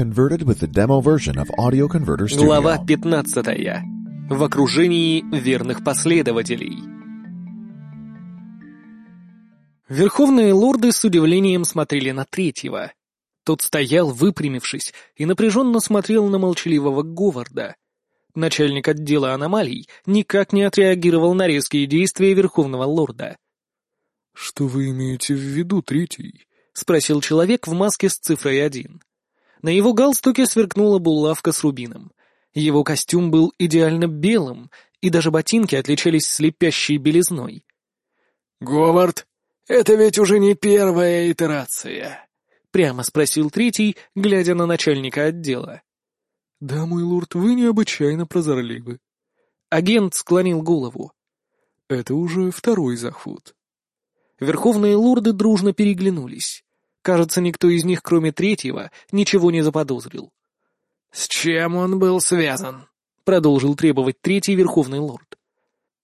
converted with the demo version of Audio Converter Studio. Глава 15. В окружении верных последователей. Верховные лорды с удивлением смотрели на третьего. Тот стоял, выпрямившись, и напряженно смотрел на молчаливого Говарда. Начальник отдела аномалий никак не отреагировал на резкие действия Верховного лорда. «Что вы имеете в виду, третий?» — спросил человек в маске с цифрой один. На его галстуке сверкнула булавка с рубином. Его костюм был идеально белым, и даже ботинки отличались слепящей белизной. «Говард, это ведь уже не первая итерация», — прямо спросил третий, глядя на начальника отдела. «Да, мой лорд, вы необычайно прозорливы». Агент склонил голову. «Это уже второй заход». Верховные лорды дружно переглянулись. Кажется, никто из них, кроме третьего, ничего не заподозрил. «С чем он был связан?» — продолжил требовать третий верховный лорд.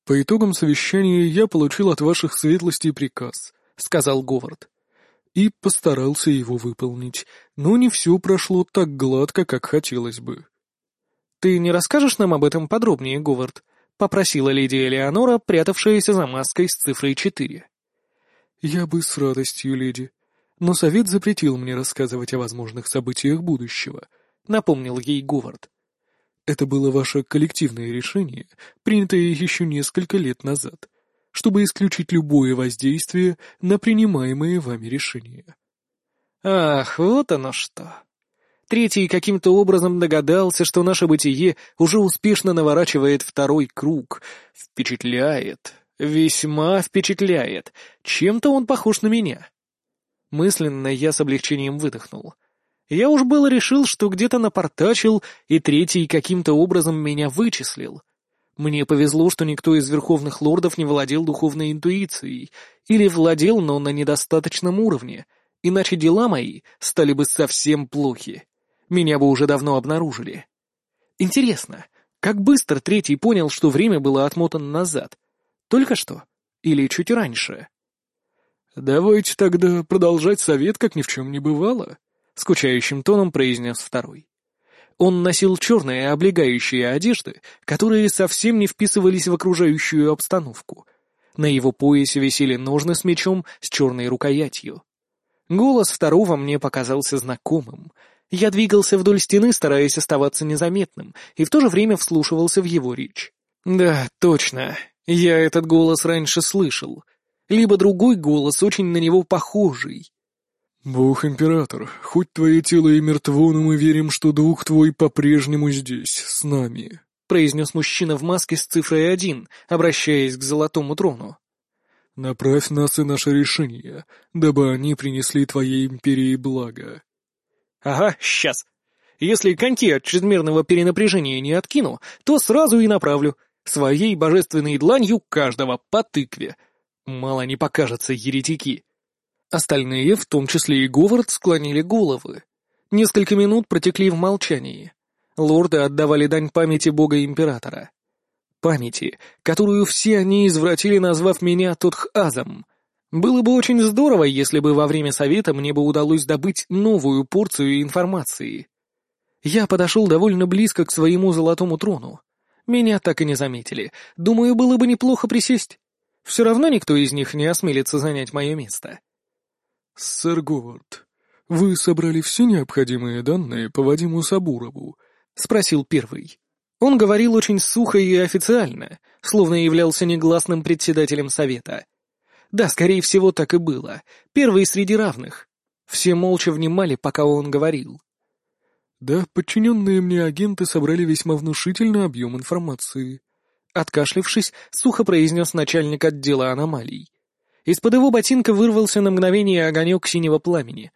«По итогам совещания я получил от ваших светлостей приказ», — сказал Говард. «И постарался его выполнить, но не все прошло так гладко, как хотелось бы». «Ты не расскажешь нам об этом подробнее, Говард?» — попросила леди Элеонора, прятавшаяся за маской с цифрой четыре. «Я бы с радостью, леди. Но совет запретил мне рассказывать о возможных событиях будущего», — напомнил ей Говард. «Это было ваше коллективное решение, принятое еще несколько лет назад, чтобы исключить любое воздействие на принимаемые вами решения». «Ах, вот оно что!» Третий каким-то образом догадался, что наше бытие уже успешно наворачивает второй круг. Впечатляет. Весьма впечатляет. Чем-то он похож на меня. Мысленно я с облегчением выдохнул. Я уж было решил, что где-то напортачил, и третий каким-то образом меня вычислил. Мне повезло, что никто из верховных лордов не владел духовной интуицией, или владел, но на недостаточном уровне, иначе дела мои стали бы совсем плохи. Меня бы уже давно обнаружили. Интересно, как быстро третий понял, что время было отмотано назад? Только что? Или чуть раньше? «Давайте тогда продолжать совет, как ни в чем не бывало», — скучающим тоном произнес второй. Он носил черные облегающие одежды, которые совсем не вписывались в окружающую обстановку. На его поясе висели ножны с мечом с черной рукоятью. Голос второго мне показался знакомым. Я двигался вдоль стены, стараясь оставаться незаметным, и в то же время вслушивался в его речь. Да, точно, я этот голос раньше слышал. Либо другой голос, очень на него похожий. «Бог-император, хоть твое тело и мертво, но мы верим, что дух твой по-прежнему здесь, с нами», — произнес мужчина в маске с цифрой один, обращаясь к золотому трону. «Направь нас и наше решение, дабы они принесли твоей империи благо». «Ага, сейчас. Если коньки от чрезмерного перенапряжения не откину, то сразу и направлю своей божественной дланью каждого по тыкве. Мало не покажется еретики. Остальные, в том числе и Говард, склонили головы. Несколько минут протекли в молчании. Лорды отдавали дань памяти бога-императора. Памяти, которую все они извратили, назвав меня Тотхазом. Было бы очень здорово, если бы во время совета мне бы удалось добыть новую порцию информации. Я подошел довольно близко к своему золотому трону. Меня так и не заметили. Думаю, было бы неплохо присесть. Все равно никто из них не осмелится занять мое место. «Сэр Говард, вы собрали все необходимые данные по Вадиму Сабурову?» — спросил первый. Он говорил очень сухо и официально, словно являлся негласным председателем совета. Да, скорее всего, так и было. Первый среди равных. Все молча внимали, пока он говорил. Да, подчиненные мне агенты собрали весьма внушительный объем информации. Откашлившись, сухо произнес начальник отдела аномалий. Из-под его ботинка вырвался на мгновение огонек синего пламени.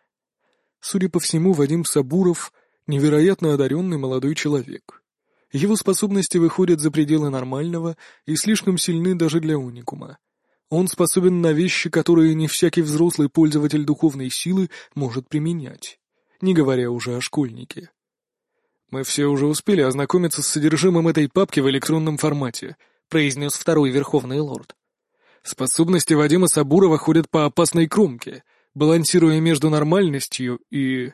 Судя по всему, Вадим Сабуров — невероятно одаренный молодой человек. Его способности выходят за пределы нормального и слишком сильны даже для уникума. Он способен на вещи, которые не всякий взрослый пользователь духовной силы может применять не говоря уже о школьнике. «Мы все уже успели ознакомиться с содержимым этой папки в электронном формате», произнес второй Верховный Лорд. «Способности Вадима Сабурова ходят по опасной кромке, балансируя между нормальностью и...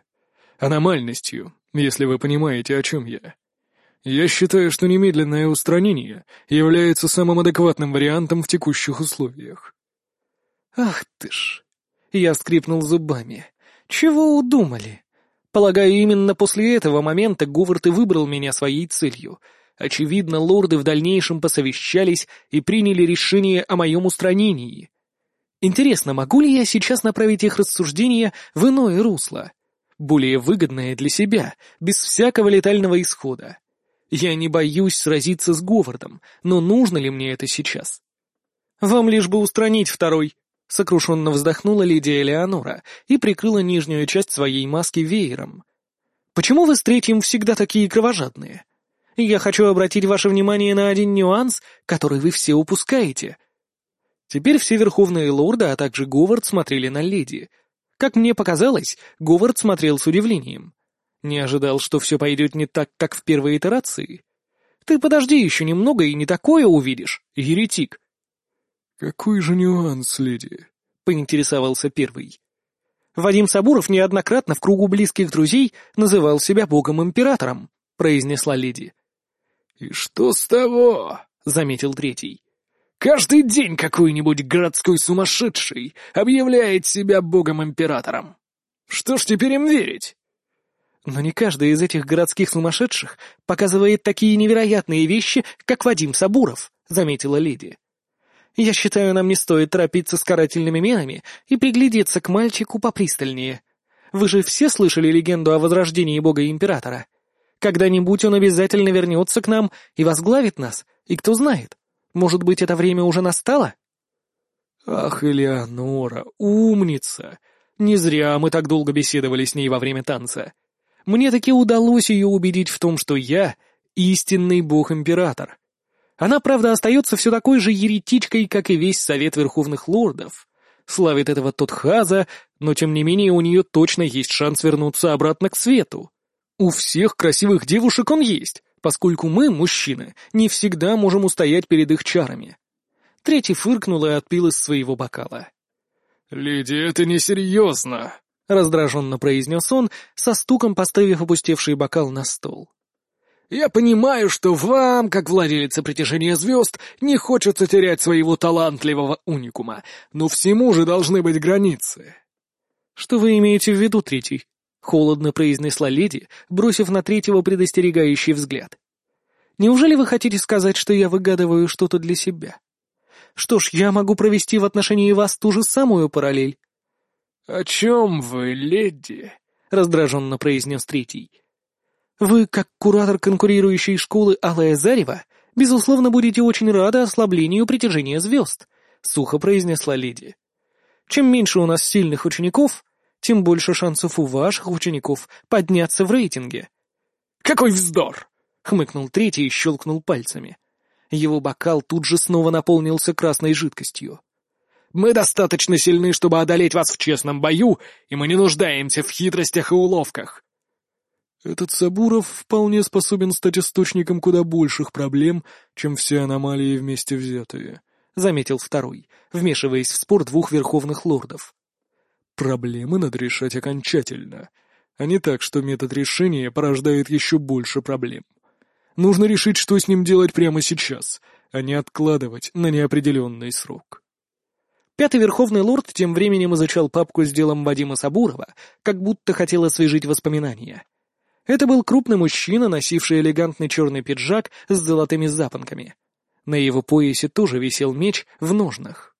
аномальностью. если вы понимаете, о чем я. Я считаю, что немедленное устранение является самым адекватным вариантом в текущих условиях. Ах ты ж! Я скрипнул зубами. Чего удумали? Полагаю, именно после этого момента Говард и выбрал меня своей целью. Очевидно, лорды в дальнейшем посовещались и приняли решение о моем устранении. Интересно, могу ли я сейчас направить их рассуждения в иное русло? Более выгодное для себя, без всякого летального исхода. Я не боюсь сразиться с Говардом, но нужно ли мне это сейчас? Вам лишь бы устранить второй. Сокрушенно вздохнула леди Элеонора и прикрыла нижнюю часть своей маски веером. Почему вы с третьим всегда такие кровожадные? Я хочу обратить ваше внимание на один нюанс, который вы все упускаете. Теперь все верховные лорды, а также Говард смотрели на леди. Как мне показалось, Говард смотрел с удивлением. Не ожидал, что все пойдет не так, как в первой итерации. Ты подожди еще немного и не такое увидишь, еретик. «Какой же нюанс, леди?» — поинтересовался первый. Вадим Сабуров неоднократно в кругу близких друзей называл себя богом-императором, произнесла леди. «И что с того?» — заметил третий. Каждый день какой-нибудь городской сумасшедший объявляет себя богом-императором. Что ж теперь им верить? Но не каждый из этих городских сумасшедших показывает такие невероятные вещи, как Вадим Сабуров, заметила леди. Я считаю, нам не стоит торопиться с карательными мерами и приглядеться к мальчику попристальнее. Вы же все слышали легенду о возрождении бога-императора? Когда-нибудь он обязательно вернется к нам и возглавит нас, и кто знает, может быть, это время уже настало? Ах, Элеонора, умница! Не зря мы так долго беседовали с ней во время танца. Мне таки удалось ее убедить в том, что я истинный бог-император. Она, правда, остается все такой же еретичкой, как и весь Совет Верховных Лордов. Славит этого Тотхаза, но тем не менее у нее точно есть шанс вернуться обратно к свету. У всех красивых девушек он есть, поскольку мы, мужчины, не всегда можем устоять перед их чарами. Третий фыркнул и отпил из своего бокала. «Леди, это несерьезно», — раздраженно произнес он, со стуком поставив опустевший бокал на стол. «Я понимаю, что вам, как владелице притяжения звезд, не хочется терять своего талантливого уникума, но всему же должны быть границы». «Что вы имеете в виду, третий?» холодно произнесла леди, бросив на третьего предостерегающий взгляд. «Неужели вы хотите сказать, что я выгадываю что-то для себя? Что ж, я могу провести в отношении вас ту же самую параллель». «О чем вы, леди?» — раздраженно произнес третий. «Вы, как куратор конкурирующей школы Алая Зарева, безусловно, будете очень рады ослаблению притяжения звезд», — сухо произнесла леди. «Чем меньше у нас сильных учеников, тем больше шансов у ваших учеников подняться в рейтинге». «Какой вздор!» — хмыкнул третий и щелкнул пальцами. Его бокал тут же снова наполнился красной жидкостью. «Мы достаточно сильны, чтобы одолеть вас в честном бою, и мы не нуждаемся в хитростях и уловках». «Этот Сабуров вполне способен стать источником куда больших проблем, чем все аномалии вместе взятые», — заметил второй, вмешиваясь в спор двух верховных лордов. Проблемы надо решать окончательно, а не так, что метод решения порождает еще больше проблем. Нужно решить, что с ним делать прямо сейчас, а не откладывать на неопределенный срок. Пятый Верховный Лорд тем временем изучал папку с делом Вадима Сабурова, как будто хотел освежить воспоминания. Это был крупный мужчина, носивший элегантный черный пиджак с золотыми запонками. На его поясе тоже висел меч в ножнах.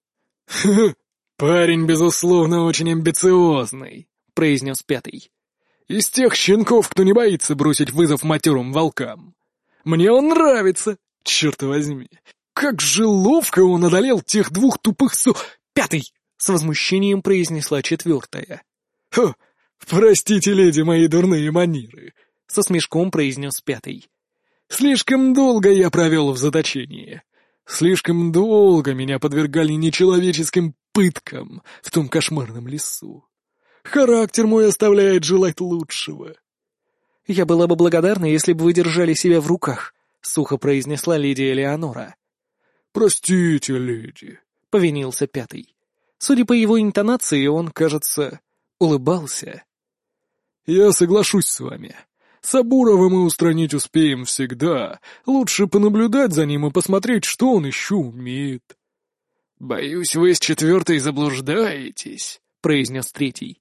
«Парень, безусловно, очень амбициозный», — произнес пятый. «Из тех щенков, кто не боится бросить вызов матерым волкам. Мне он нравится, черт возьми. Как же ловко он одолел тех двух тупых су... Пятый!» — с возмущением произнесла четвертая. «Хо, простите, леди, мои дурные манеры», — со смешком произнес пятый. «Слишком долго я провел в заточении. Слишком долго меня подвергали нечеловеческим пыткам в том кошмарном лесу. Характер мой оставляет желать лучшего. «Я была бы благодарна, если бы вы держали себя в руках», — сухо произнесла леди Элеонора. «Простите, леди», — повинился пятый. Судя по его интонации, он, кажется, улыбался. «Я соглашусь с вами. Сабурова мы устранить успеем всегда. Лучше понаблюдать за ним и посмотреть, что он еще умеет». «Боюсь, вы с четвертой заблуждаетесь», — произнес третий.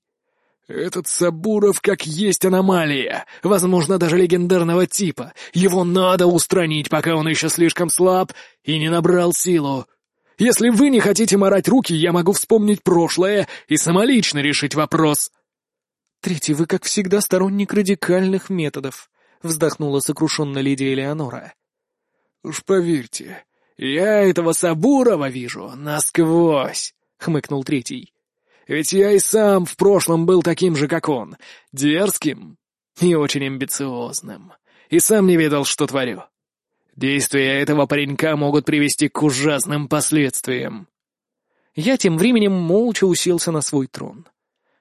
«Этот Сабуров как есть аномалия, возможно, даже легендарного типа. Его надо устранить, пока он еще слишком слаб и не набрал силу. Если вы не хотите морать руки, я могу вспомнить прошлое и самолично решить вопрос». «Третий, вы, как всегда, сторонник радикальных методов», — вздохнула сокрушенно леди Элеонора. «Уж поверьте, я этого Сабурова вижу насквозь», — хмыкнул третий. «Ведь я и сам в прошлом был таким же, как он, дерзким и очень амбициозным, и сам не ведал, что творю. Действия этого паренька могут привести к ужасным последствиям». Я тем временем молча уселся на свой трон.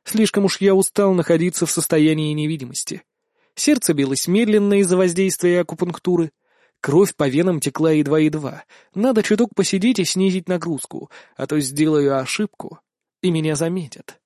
Слишком уж я устал находиться в состоянии невидимости. Сердце билось медленно из-за воздействия акупунктуры. Кровь по венам текла едва-едва. Надо чуток посидеть и снизить нагрузку, а то сделаю ошибку, и меня заметят.